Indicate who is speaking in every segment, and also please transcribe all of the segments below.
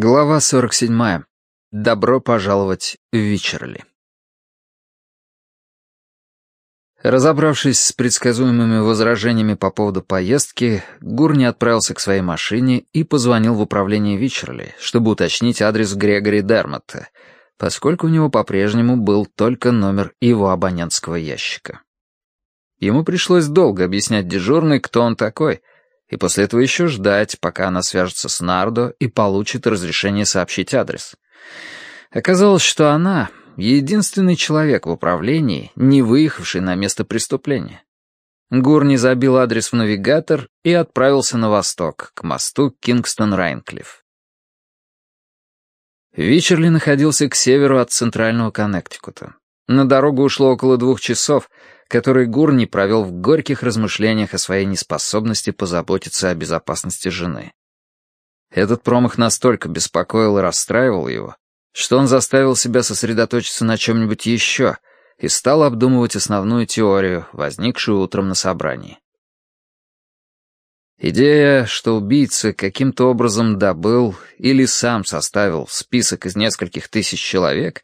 Speaker 1: Глава 47. Добро пожаловать в Вичерли. Разобравшись с предсказуемыми возражениями по поводу поездки, Гурни отправился к своей машине и позвонил в управление Вичерли, чтобы уточнить адрес Грегори Дермотта, поскольку у него по-прежнему был только номер его абонентского ящика. Ему пришлось долго объяснять дежурной, кто он такой — и после этого еще ждать, пока она свяжется с Нардо и получит разрешение сообщить адрес. Оказалось, что она — единственный человек в управлении, не выехавший на место преступления. Гурни забил адрес в навигатор и отправился на восток, к мосту Кингстон-Райнклифф. Вичерли находился к северу от центрального Коннектикута. На дорогу ушло около двух часов, которые Гурни провел в горьких размышлениях о своей неспособности позаботиться о безопасности жены. Этот промах настолько беспокоил и расстраивал его, что он заставил себя сосредоточиться на чем-нибудь еще и стал обдумывать основную теорию, возникшую утром на собрании. Идея, что убийца каким-то образом добыл или сам составил список из нескольких тысяч человек,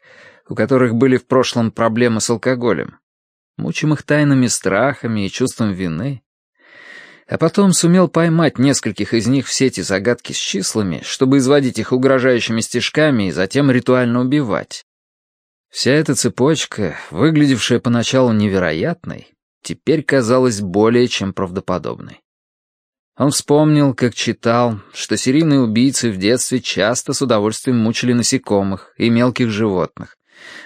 Speaker 1: у которых были в прошлом проблемы с алкоголем, мучимых тайными страхами и чувством вины, а потом сумел поймать нескольких из них в сети загадки с числами, чтобы изводить их угрожающими стежками и затем ритуально убивать. Вся эта цепочка, выглядевшая поначалу невероятной, теперь казалась более чем правдоподобной. Он вспомнил, как читал, что серийные убийцы в детстве часто с удовольствием мучили насекомых и мелких животных,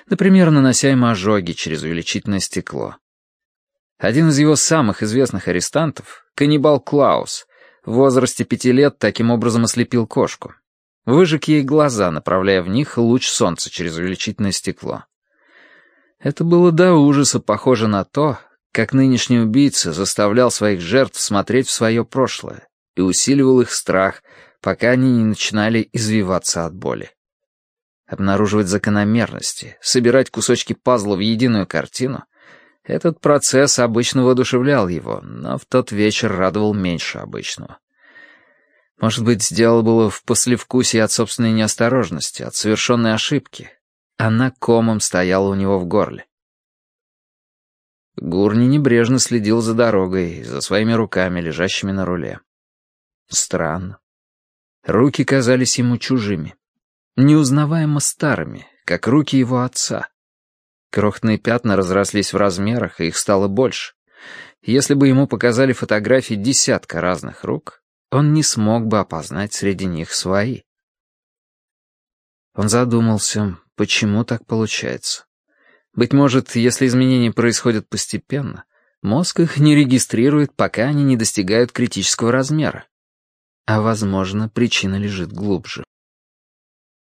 Speaker 1: например, нанося им ожоги через увеличительное стекло. Один из его самых известных арестантов, каннибал Клаус, в возрасте пяти лет таким образом ослепил кошку. Выжег ей глаза, направляя в них луч солнца через увеличительное стекло. Это было до ужаса похоже на то, как нынешний убийца заставлял своих жертв смотреть в свое прошлое и усиливал их страх, пока они не начинали извиваться от боли обнаруживать закономерности, собирать кусочки пазла в единую картину, этот процесс обычно воодушевлял его, но в тот вечер радовал меньше обычного. Может быть, сделал было в послевкусии от собственной неосторожности, от совершенной ошибки. Она комом стояла у него в горле. Гурни небрежно следил за дорогой, за своими руками, лежащими на руле. Странно. Руки казались ему чужими неузнаваемо старыми, как руки его отца. Крохотные пятна разрослись в размерах, и их стало больше. Если бы ему показали фотографии десятка разных рук, он не смог бы опознать среди них свои. Он задумался, почему так получается. Быть может, если изменения происходят постепенно, мозг их не регистрирует, пока они не достигают критического размера. А, возможно, причина лежит глубже.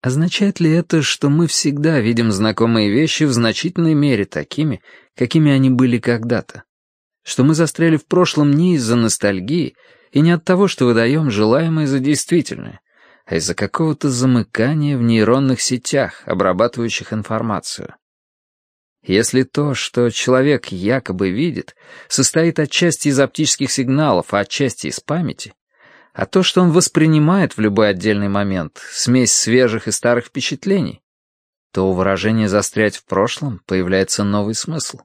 Speaker 1: Означает ли это, что мы всегда видим знакомые вещи в значительной мере такими, какими они были когда-то? Что мы застряли в прошлом не из-за ностальгии и не от того, что выдаем желаемое за действительное, а из-за какого-то замыкания в нейронных сетях, обрабатывающих информацию? Если то, что человек якобы видит, состоит отчасти из оптических сигналов, а отчасти из памяти, а то, что он воспринимает в любой отдельный момент, смесь свежих и старых впечатлений, то у выражения «застрять в прошлом» появляется новый смысл.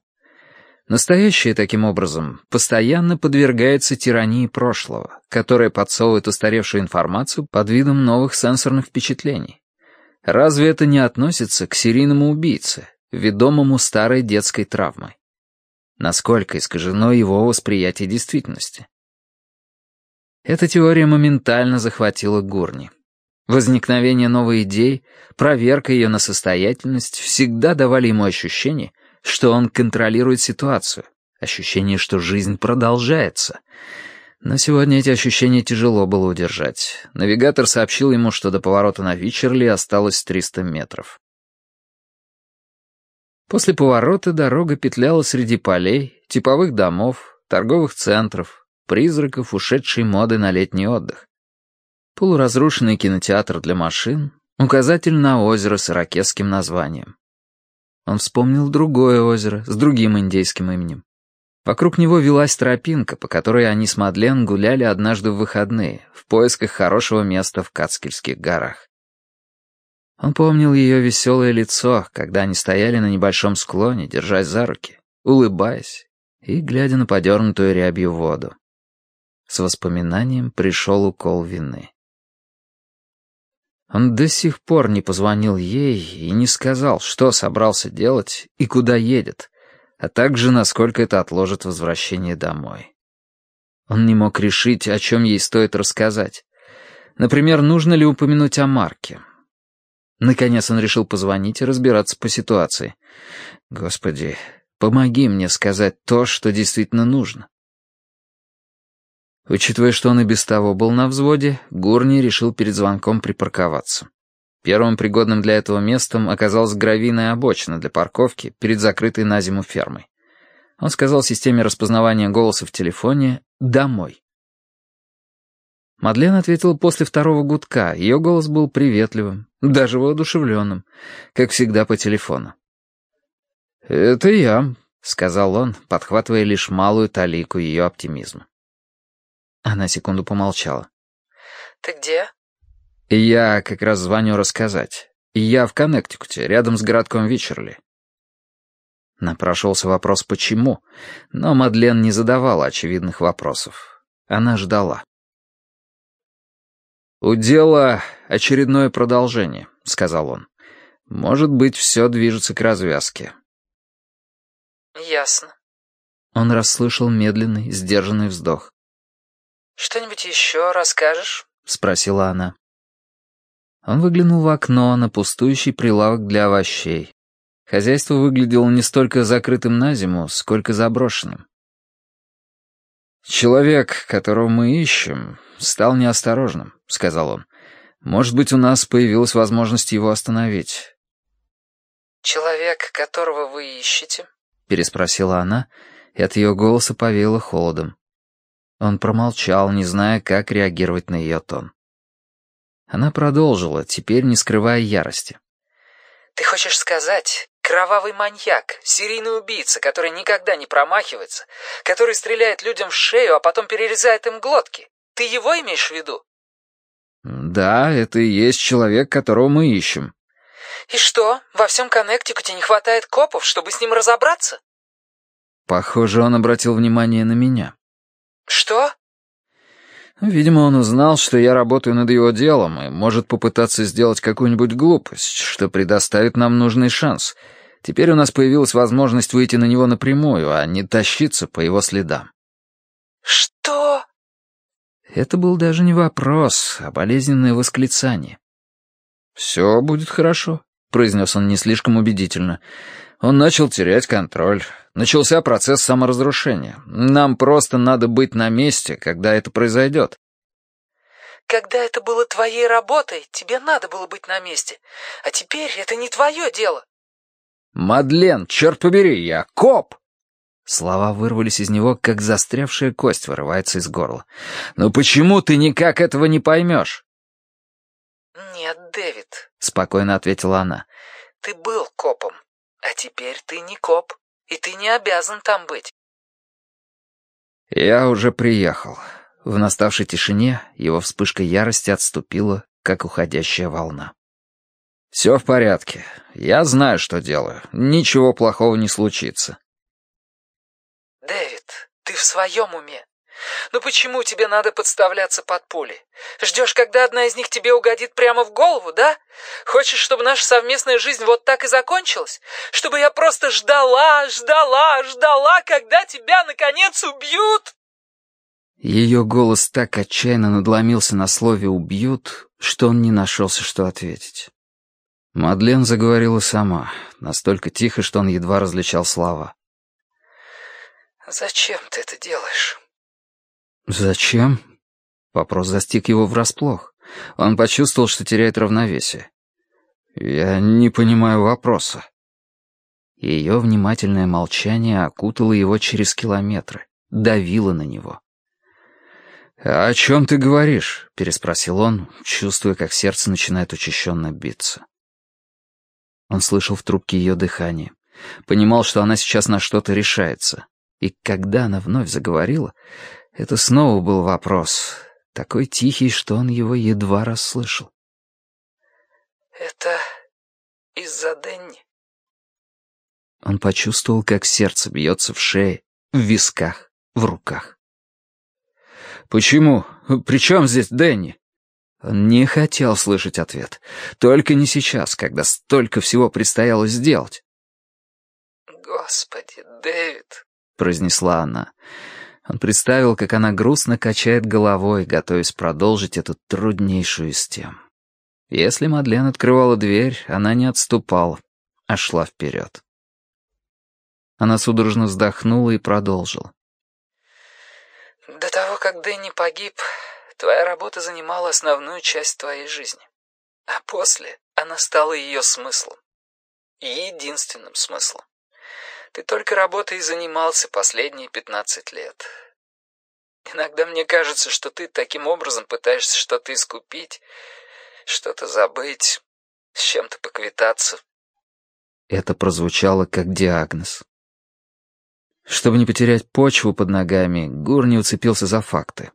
Speaker 1: Настоящее, таким образом, постоянно подвергается тирании прошлого, которое подсовывает устаревшую информацию под видом новых сенсорных впечатлений. Разве это не относится к серийному убийце, ведомому старой детской травмой? Насколько искажено его восприятие действительности? Эта теория моментально захватила Гурни. Возникновение новой идеи, проверка ее на состоятельность всегда давали ему ощущение, что он контролирует ситуацию, ощущение, что жизнь продолжается. Но сегодня эти ощущения тяжело было удержать. Навигатор сообщил ему, что до поворота на Вичерли осталось 300 метров. После поворота дорога петляла среди полей, типовых домов, торговых центров, призраков ушедшей моды на летний отдых. Полуразрушенный кинотеатр для машин, указатель на озеро с иракесским названием. Он вспомнил другое озеро с другим индейским именем. Вокруг него велась тропинка, по которой они с Мадлен гуляли однажды в выходные, в поисках хорошего места в Кацкельских горах. Он помнил ее веселое лицо, когда они стояли на небольшом склоне, держась за руки, улыбаясь и глядя на подернутую рябью воду. С воспоминанием пришел укол вины. Он до сих пор не позвонил ей и не сказал, что собрался делать и куда едет, а также насколько это отложит возвращение домой. Он не мог решить, о чем ей стоит рассказать. Например, нужно ли упомянуть о Марке. Наконец он решил позвонить и разбираться по ситуации. «Господи, помоги мне сказать то, что действительно нужно». Учитывая, что он и без того был на взводе, Гурни решил перед звонком припарковаться. Первым пригодным для этого местом оказалась гравийная обочина для парковки перед закрытой на зиму фермой. Он сказал системе распознавания голоса в телефоне «Домой». Мадлен ответила после второго гудка. Ее голос был приветливым, даже воодушевленным, как всегда по телефону. «Это я», — сказал он, подхватывая лишь малую талику ее оптимизма. Она секунду помолчала.
Speaker 2: «Ты где?»
Speaker 1: «Я как раз звоню рассказать. Я в Коннектикуте, рядом с городком Вичерли». Напрошелся вопрос «почему?», но Мадлен не задавала очевидных вопросов. Она ждала. «У дела очередное продолжение», — сказал он. «Может быть, все движется к развязке».
Speaker 2: «Ясно».
Speaker 1: Он расслышал медленный, сдержанный вздох.
Speaker 2: «Что-нибудь еще расскажешь?»
Speaker 1: — спросила она. Он выглянул в окно на пустующий прилавок для овощей. Хозяйство выглядело не столько закрытым на зиму, сколько заброшенным. «Человек, которого мы ищем, стал неосторожным», — сказал он. «Может быть, у нас появилась возможность его остановить».
Speaker 2: «Человек, которого вы ищете?»
Speaker 1: — переспросила она, и от ее голоса повеяло холодом. Он промолчал, не зная, как реагировать на ее тон. Она продолжила, теперь не скрывая ярости.
Speaker 2: «Ты хочешь сказать, кровавый маньяк, серийный убийца, который никогда не промахивается, который стреляет людям в шею, а потом перерезает им глотки? Ты его имеешь в виду?»
Speaker 1: «Да, это и есть человек, которого мы ищем».
Speaker 2: «И что, во всем Коннектикуте не хватает копов, чтобы с ним разобраться?»
Speaker 1: Похоже, он обратил внимание на меня.
Speaker 2: «Что?»
Speaker 1: Видимо, он узнал, что я работаю над его делом и может попытаться сделать какую-нибудь глупость, что предоставит нам нужный шанс. Теперь у нас появилась возможность выйти на него напрямую, а не тащиться по его следам.
Speaker 2: «Что?»
Speaker 1: Это был даже не вопрос, а болезненное восклицание. «Все будет хорошо», — произнес он не слишком убедительно. Он начал терять контроль. Начался процесс саморазрушения. Нам просто надо быть на месте, когда это произойдет.
Speaker 2: Когда это было твоей работой, тебе надо было быть на месте. А теперь это не твое дело.
Speaker 1: Мадлен, черт побери, я коп! Слова вырвались из него, как застрявшая кость вырывается из горла. «Но почему ты никак этого не поймешь?»
Speaker 2: «Нет, Дэвид», —
Speaker 1: спокойно ответила она.
Speaker 2: «Ты был копом. А теперь ты не коп, и ты не обязан там быть.
Speaker 1: Я уже приехал. В наставшей тишине его вспышка ярости отступила, как уходящая волна. «Все в порядке. Я знаю, что делаю. Ничего плохого не случится».
Speaker 2: «Дэвид, ты в своем уме? Ну почему тебе надо подставляться под пули? Ждешь, когда одна из них тебе угодит прямо в голову, да? Хочешь, чтобы наша совместная жизнь вот так и закончилась? Чтобы я просто ждала, ждала, ждала, когда тебя, наконец, убьют?»
Speaker 1: Ее голос так отчаянно надломился на слове «убьют», что он не нашелся, что ответить. Мадлен заговорила сама, настолько тихо, что он едва различал слова.
Speaker 2: «Зачем ты это делаешь?»
Speaker 1: «Зачем?» Вопрос застиг его врасплох. Он почувствовал, что теряет равновесие. «Я не понимаю вопроса». Ее внимательное молчание окутало его через километры, давило на него. «О чем ты говоришь?» — переспросил он, чувствуя, как сердце начинает учащенно биться. Он слышал в трубке ее дыхание, понимал, что она сейчас на что-то решается. И когда она вновь заговорила, это снова был вопрос, такой тихий, что он его едва расслышал.
Speaker 2: Это из-за Дэнни.
Speaker 1: Он почувствовал, как сердце бьется в шее, в висках, в руках. «Почему? При чем здесь Дэнни?» Он не хотел слышать ответ. Только не сейчас, когда столько всего предстояло сделать.
Speaker 2: «Господи, Дэвид!»
Speaker 1: — произнесла она. Он представил, как она грустно качает головой, готовясь продолжить эту труднейшую из тем. Если Мадлен открывала дверь, она не отступала, а шла вперед. Она судорожно вздохнула и продолжила.
Speaker 2: «До того, как Дэнни погиб, твоя работа занимала основную часть твоей жизни. А после она стала ее смыслом. Единственным смыслом. Ты только работой занимался последние пятнадцать лет. Иногда мне кажется, что ты таким образом пытаешься что-то искупить, что-то забыть, с чем-то поквитаться.
Speaker 1: Это прозвучало как диагноз. Чтобы не потерять почву под ногами, Гур не уцепился за факты.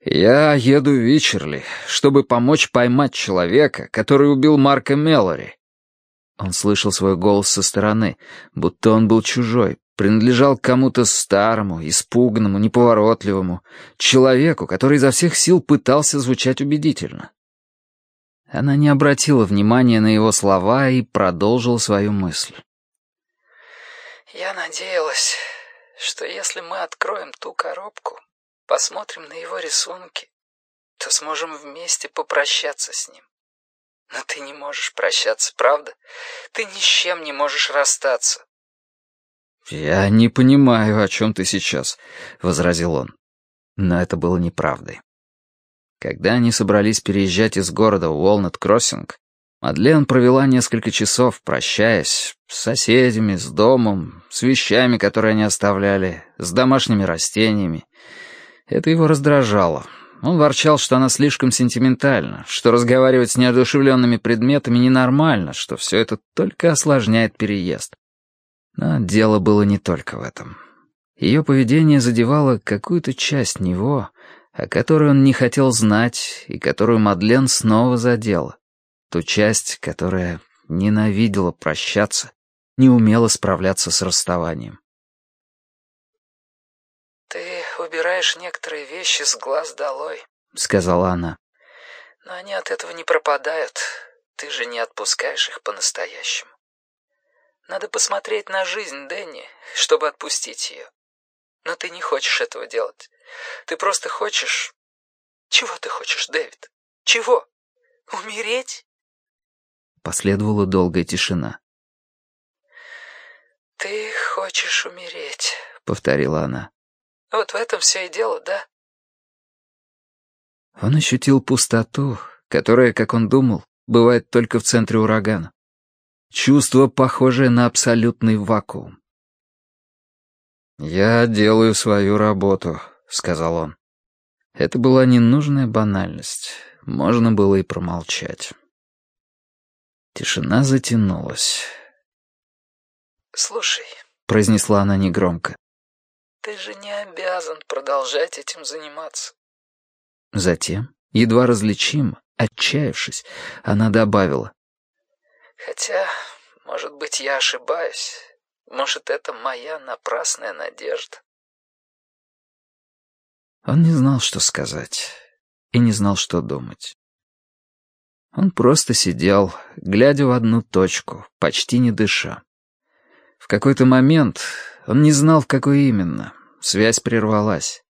Speaker 1: «Я еду в Вичерли, чтобы помочь поймать человека, который убил Марка Меллори. Он слышал свой голос со стороны, будто он был чужой, принадлежал кому-то старому, испуганному, неповоротливому, человеку, который изо всех сил пытался звучать убедительно. Она не обратила внимания на его слова и продолжила свою мысль.
Speaker 2: «Я надеялась, что если мы откроем ту коробку, посмотрим на его рисунки, то сможем вместе попрощаться с ним. Но ты не можешь прощаться, правда? Ты ни с чем не можешь расстаться.
Speaker 1: «Я не понимаю, о чем ты сейчас», — возразил он. Но это было неправдой. Когда они собрались переезжать из города в Уолнет-Кроссинг, Мадлен провела несколько часов, прощаясь, с соседями, с домом, с вещами, которые они оставляли, с домашними растениями. Это его раздражало. Он ворчал, что она слишком сентиментальна, что разговаривать с неодушевленными предметами ненормально, что все это только осложняет переезд. Но дело было не только в этом. Ее поведение задевало какую-то часть него, о которой он не хотел знать и которую Мадлен снова задела. Ту часть, которая ненавидела прощаться, не умела справляться с расставанием.
Speaker 2: «Ты убираешь некоторые вещи с глаз долой», —
Speaker 1: сказала она.
Speaker 2: «Но они от этого не пропадают. Ты же не отпускаешь их по-настоящему. Надо посмотреть на жизнь Дэнни, чтобы отпустить ее. Но ты не хочешь этого делать. Ты просто хочешь... Чего ты хочешь, Дэвид? Чего? Умереть?»
Speaker 1: Последовала долгая тишина.
Speaker 2: «Ты хочешь умереть», —
Speaker 1: повторила она.
Speaker 2: Вот в этом все и дело, да?
Speaker 1: Он ощутил пустоту, которая, как он думал, бывает только в центре урагана. Чувство, похожее на абсолютный вакуум. «Я делаю свою работу», — сказал он. Это была ненужная банальность. Можно было и промолчать. Тишина затянулась.
Speaker 2: «Слушай», —
Speaker 1: произнесла она негромко.
Speaker 2: Ты же не обязан продолжать этим заниматься.
Speaker 1: Затем, едва различимо, отчаявшись, она добавила.
Speaker 2: Хотя, может быть, я ошибаюсь. Может, это моя напрасная надежда.
Speaker 1: Он не знал, что сказать, и не знал, что думать. Он просто сидел, глядя в одну точку, почти не дыша. В какой-то момент он не знал, в какой именно. Связь прервалась.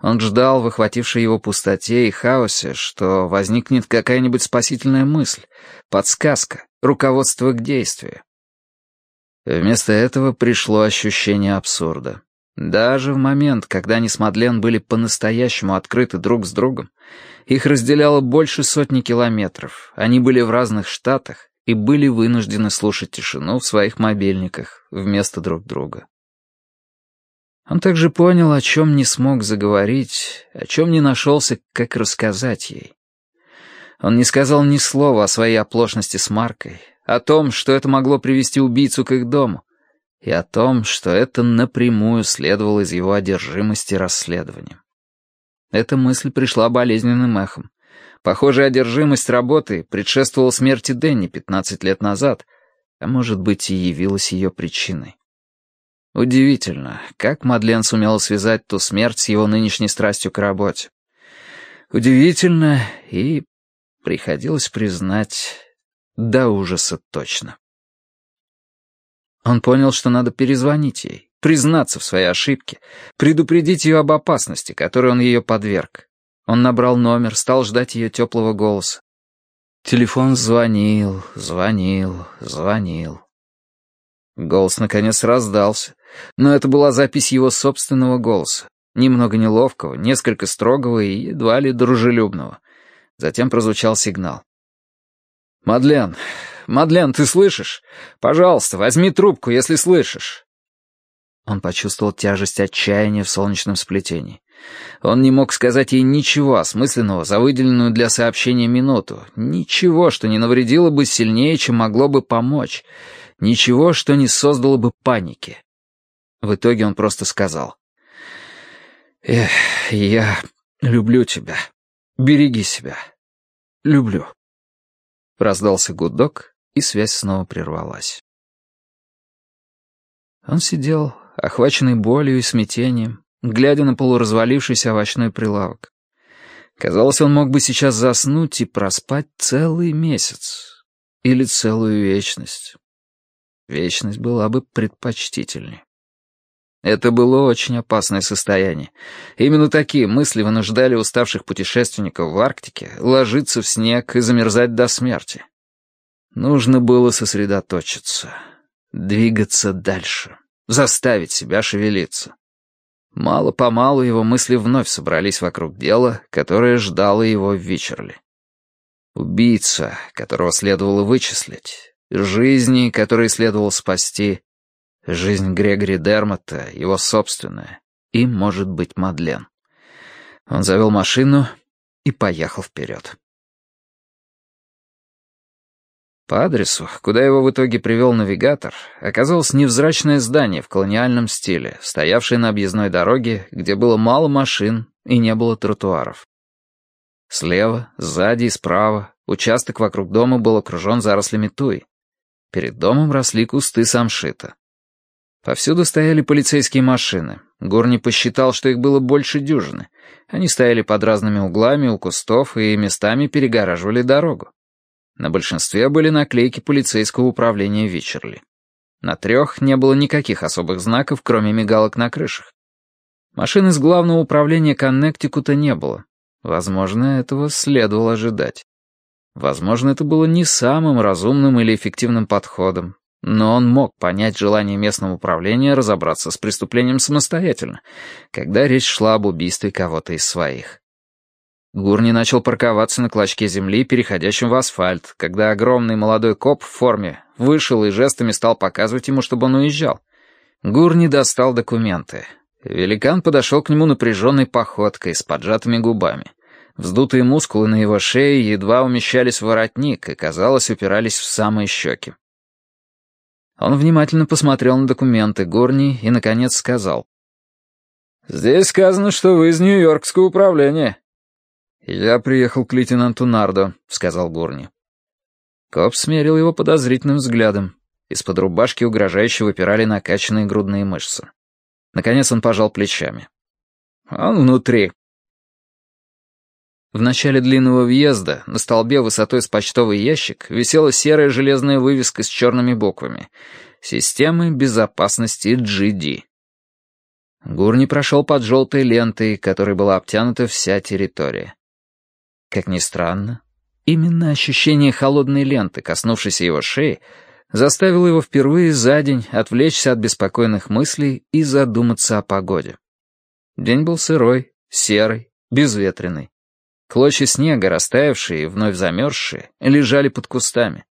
Speaker 1: Он ждал в охватившей его пустоте и хаосе, что возникнет какая-нибудь спасительная мысль, подсказка, руководство к действию. Вместо этого пришло ощущение абсурда. Даже в момент, когда они с Мадлен были по-настоящему открыты друг с другом, их разделяло больше сотни километров, они были в разных штатах и были вынуждены слушать тишину в своих мобильниках вместо друг друга. Он также понял, о чем не смог заговорить, о чем не нашелся, как рассказать ей. Он не сказал ни слова о своей оплошности с Маркой, о том, что это могло привести убийцу к их дому, и о том, что это напрямую следовало из его одержимости расследованием. Эта мысль пришла болезненным эхом, Похоже, одержимость работы предшествовала смерти Дэнни 15 лет назад, а может быть и явилась ее причиной. Удивительно, как Мадлен сумела связать ту смерть с его нынешней страстью к работе. Удивительно и, приходилось признать, до ужаса точно. Он понял, что надо перезвонить ей, признаться в своей ошибке, предупредить ее об опасности, которой он ее подверг. Он набрал номер, стал ждать ее теплого голоса. Телефон звонил, звонил, звонил. Голос наконец раздался, но это была запись его собственного голоса, немного неловкого, несколько строгого и едва ли дружелюбного. Затем прозвучал сигнал. «Мадлен, Мадлен, ты слышишь? Пожалуйста, возьми трубку, если слышишь». Он почувствовал тяжесть отчаяния в солнечном сплетении. Он не мог сказать ей ничего осмысленного за выделенную для сообщения минуту, ничего, что не навредило бы сильнее, чем могло бы помочь, ничего, что не создало бы паники. В итоге он просто сказал. «Эх, я люблю тебя. Береги себя. Люблю». Раздался гудок, и связь снова прервалась. Он сидел, охваченный болью и смятением, глядя на полуразвалившийся овощной прилавок. Казалось, он мог бы сейчас заснуть и проспать целый месяц. Или целую вечность. Вечность была бы предпочтительнее. Это было очень опасное состояние. Именно такие мысли вынуждали уставших путешественников в Арктике ложиться в снег и замерзать до смерти. Нужно было сосредоточиться, двигаться дальше, заставить себя шевелиться. Мало-помалу его мысли вновь собрались вокруг дела, которое ждало его в Вичерли. Убийца, которого следовало вычислить, жизни, которые следовало спасти, жизнь Грегори Дермота, его собственная, и, может быть, Мадлен. Он завел машину и поехал вперед. По адресу, куда его в итоге привел навигатор, оказалось невзрачное здание в колониальном стиле, стоявшее на объездной дороге, где было мало машин и не было тротуаров. Слева, сзади и справа участок вокруг дома был окружен зарослями туи. Перед домом росли кусты самшита. Повсюду стояли полицейские машины. Горни посчитал, что их было больше дюжины. Они стояли под разными углами у кустов и местами перегораживали дорогу. На большинстве были наклейки полицейского управления Вичерли. На трех не было никаких особых знаков, кроме мигалок на крышах. Машин из главного управления Коннектикута не было. Возможно, этого следовало ожидать. Возможно, это было не самым разумным или эффективным подходом, но он мог понять желание местного управления разобраться с преступлением самостоятельно, когда речь шла об убийстве кого-то из своих. Гурни начал парковаться на клочке земли, переходящем в асфальт, когда огромный молодой коп в форме вышел и жестами стал показывать ему, чтобы он уезжал. Гурни достал документы. Великан подошел к нему напряженной походкой, с поджатыми губами. Вздутые мускулы на его шее едва умещались в воротник и, казалось, упирались в самые щеки. Он внимательно посмотрел на документы Гурни и, наконец, сказал. «Здесь сказано, что вы из Нью-Йоркского управления. «Я приехал к лейтенанту Нардо», — сказал Гурни. Коп смерил его подозрительным взглядом. Из-под рубашки угрожающе выпирали накачанные грудные мышцы. Наконец он пожал плечами. «Он внутри». В начале длинного въезда на столбе высотой с почтовый ящик висела серая железная вывеска с черными буквами «Системы безопасности GD». Гурни прошел под желтой лентой, которой была обтянута вся территория. Как ни странно, именно ощущение холодной ленты, коснувшейся его шеи, заставило его впервые за день отвлечься от беспокойных мыслей и задуматься о погоде. День был сырой, серый, безветренный. Клочья снега, растаявшие и вновь замерзшие, лежали под кустами.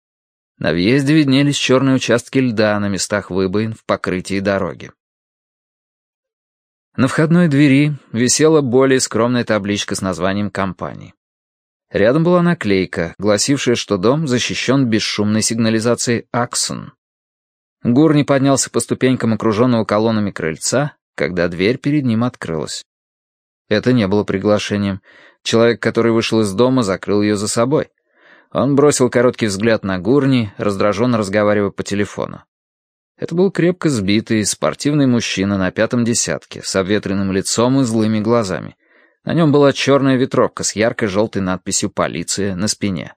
Speaker 1: На въезде виднелись черные участки льда на местах выбоин в покрытии дороги. На входной двери висела более скромная табличка с названием компании. Рядом была наклейка, гласившая, что дом защищен бесшумной сигнализацией «Аксон». Гурни поднялся по ступенькам окруженного колоннами крыльца, когда дверь перед ним открылась. Это не было приглашением. Человек, который вышел из дома, закрыл ее за собой. Он бросил короткий взгляд на Гурни, раздраженно разговаривая по телефону. Это был крепко сбитый, спортивный мужчина на пятом десятке, с обветренным лицом и злыми глазами. На нем была черная ветровка с ярко-желтой надписью «Полиция» на спине.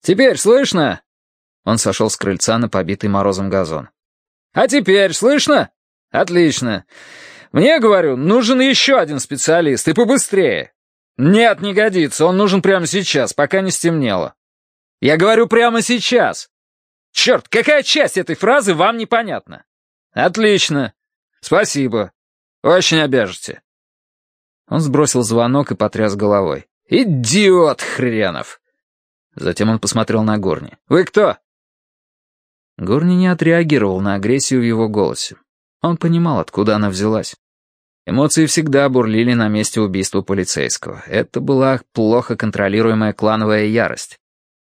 Speaker 1: «Теперь слышно?» Он сошел с крыльца на побитый морозом газон. «А теперь слышно? Отлично. Мне, говорю, нужен еще один специалист, и побыстрее. Нет, не годится, он нужен прямо сейчас, пока не стемнело. Я говорю прямо сейчас. Черт, какая часть этой фразы вам непонятна? Отлично. Спасибо. Очень обяжете. Он сбросил звонок и потряс головой. «Идиот хренов!» Затем он посмотрел на Горни. «Вы кто?» Горни не отреагировал на агрессию в его голосе. Он понимал, откуда она взялась. Эмоции всегда бурлили на месте убийства полицейского. Это была плохо контролируемая клановая ярость.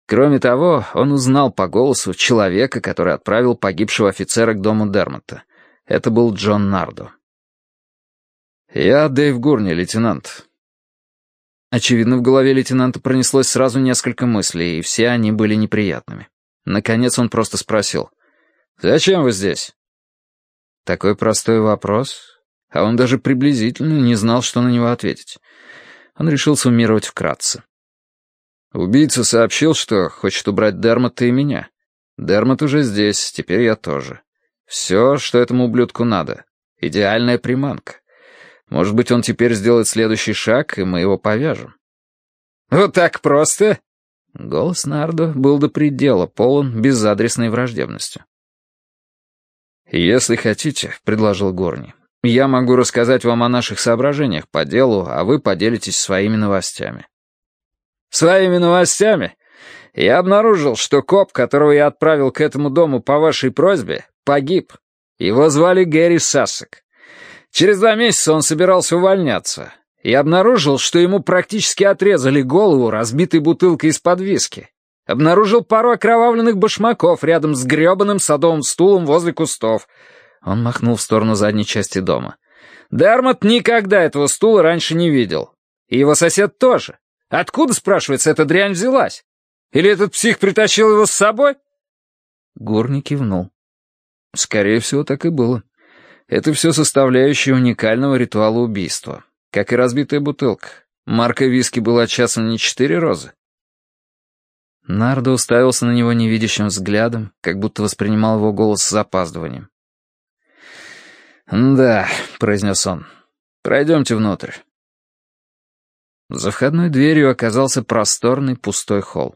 Speaker 1: Кроме того, он узнал по голосу человека, который отправил погибшего офицера к дому Дермота. Это был Джон Нардо. «Я Дэйв Гурни, лейтенант». Очевидно, в голове лейтенанта пронеслось сразу несколько мыслей, и все они были неприятными. Наконец он просто спросил. «Зачем вы здесь?» Такой простой вопрос, а он даже приблизительно не знал, что на него ответить. Он решил суммировать вкратце. Убийца сообщил, что хочет убрать Дермота и меня. Дермот уже здесь, теперь я тоже. Все, что этому ублюдку надо. Идеальная приманка. Может быть, он теперь сделает следующий шаг, и мы его повяжем. «Вот так просто?» Голос Нардо был до предела полон безадресной враждебностью. «Если хотите», — предложил Горни, — «я могу рассказать вам о наших соображениях по делу, а вы поделитесь своими новостями». «Своими новостями? Я обнаружил, что коп, которого я отправил к этому дому по вашей просьбе, погиб. Его звали Гэри Сассек. Через два месяца он собирался увольняться. И обнаружил, что ему практически отрезали голову разбитой бутылкой из-под виски. Обнаружил пару окровавленных башмаков рядом с грёбаным садовым стулом возле кустов. Он махнул в сторону задней части дома. Дармот никогда этого стула раньше не видел. И его сосед тоже. Откуда, спрашивается, эта дрянь взялась? Или этот псих притащил его с собой? Горни кивнул. Скорее всего, так и было. Это все составляющие уникального ритуала убийства. Как и разбитая бутылка. Марка виски была часом не четыре розы, Нардо уставился на него невидящим взглядом, как будто воспринимал его голос с запаздыванием. «Да», — произнес он, — «пройдемте внутрь». За входной дверью оказался просторный пустой холл.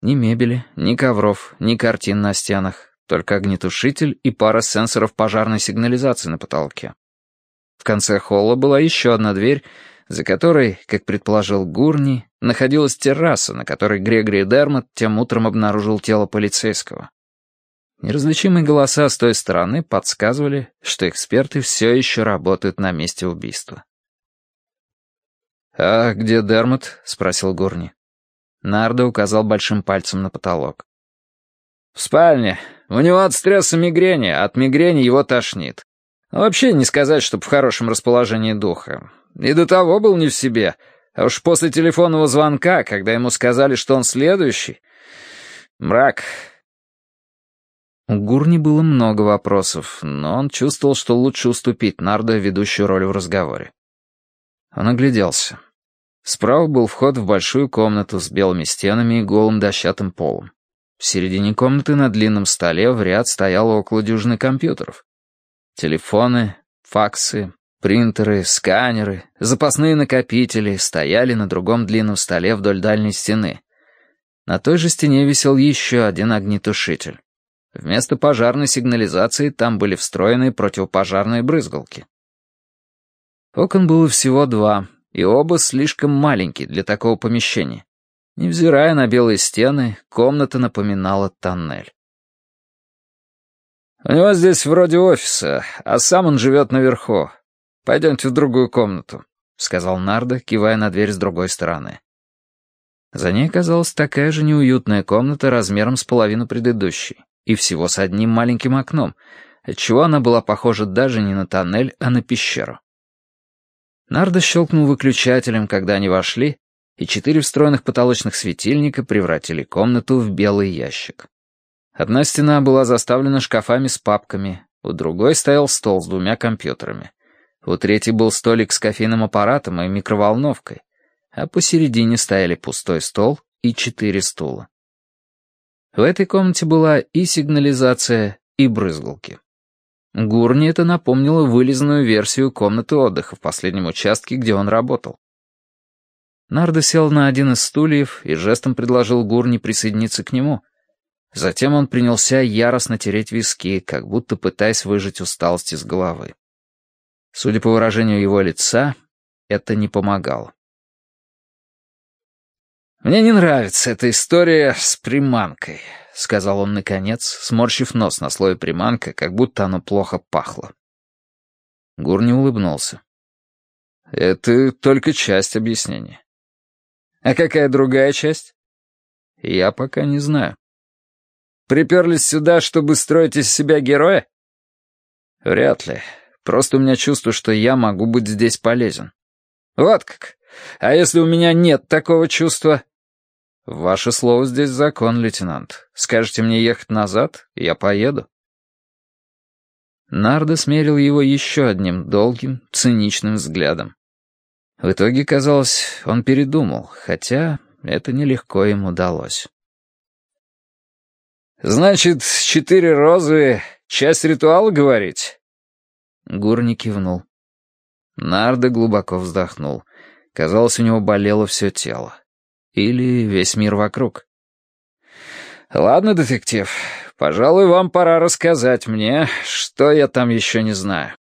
Speaker 1: Ни мебели, ни ковров, ни картин на стенах, только огнетушитель и пара сенсоров пожарной сигнализации на потолке. В конце холла была еще одна дверь, за которой, как предположил Гурни, находилась терраса, на которой Грегори Дермот тем утром обнаружил тело полицейского. Неразличимые голоса с той стороны подсказывали, что эксперты все еще работают на месте убийства. «А где Дермот?» — спросил Гурни. Нардо указал большим пальцем на потолок. «В спальне. У него от стресса мигрени, от мигрени его тошнит. Вообще не сказать, чтоб в хорошем расположении духа. И до того был не в себе. А уж после телефонного звонка, когда ему сказали, что он следующий... Мрак. У Гурни было много вопросов, но он чувствовал, что лучше уступить Нардо ведущую роль в разговоре. Он огляделся. Справа был вход в большую комнату с белыми стенами и голым дощатым полом. В середине комнаты на длинном столе в ряд стояло около дюжины компьютеров. Телефоны, факсы, Принтеры, сканеры, запасные накопители стояли на другом длинном столе вдоль дальней стены. На той же стене висел еще один огнетушитель. Вместо пожарной сигнализации там были встроены противопожарные брызгалки. Окон было всего два, и оба слишком маленькие для такого помещения. Невзирая на белые стены, комната напоминала тоннель. «У него здесь вроде офиса, а сам он живет наверху. «Пойдемте в другую комнату», — сказал Нардо, кивая на дверь с другой стороны. За ней оказалась такая же неуютная комната размером с половину предыдущей, и всего с одним маленьким окном, отчего она была похожа даже не на тоннель, а на пещеру. Нардо щелкнул выключателем, когда они вошли, и четыре встроенных потолочных светильника превратили комнату в белый ящик. Одна стена была заставлена шкафами с папками, у другой стоял стол с двумя компьютерами. У третьей был столик с кофейным аппаратом и микроволновкой, а посередине стояли пустой стол и четыре стула. В этой комнате была и сигнализация, и брызгалки. Гурни это напомнило вылезанную версию комнаты отдыха в последнем участке, где он работал. Нардо сел на один из стульев и жестом предложил Гурни присоединиться к нему. Затем он принялся яростно тереть виски, как будто пытаясь выжать усталость из головы. Судя по выражению его лица, это не помогало. «Мне не нравится эта история с приманкой», — сказал он наконец, сморщив нос на слое приманка, как будто оно плохо пахло. Гурни улыбнулся. «Это только часть объяснения». «А какая другая часть?» «Я пока не знаю». «Приперлись сюда, чтобы строить из себя героя?» «Вряд ли. Просто у меня чувство, что я могу быть здесь полезен». «Вот как? А если у меня нет такого чувства?» «Ваше слово здесь закон, лейтенант. Скажете мне ехать назад, я поеду». Нардо смерил его еще одним долгим, циничным взглядом. В итоге, казалось, он передумал, хотя это нелегко ему удалось. «Значит, четыре розы — часть ритуала, говорить?» Гурни кивнул. Нардо глубоко вздохнул. Казалось, у него болело все тело. Или весь мир вокруг. «Ладно, детектив, пожалуй, вам пора рассказать мне, что я там еще не знаю».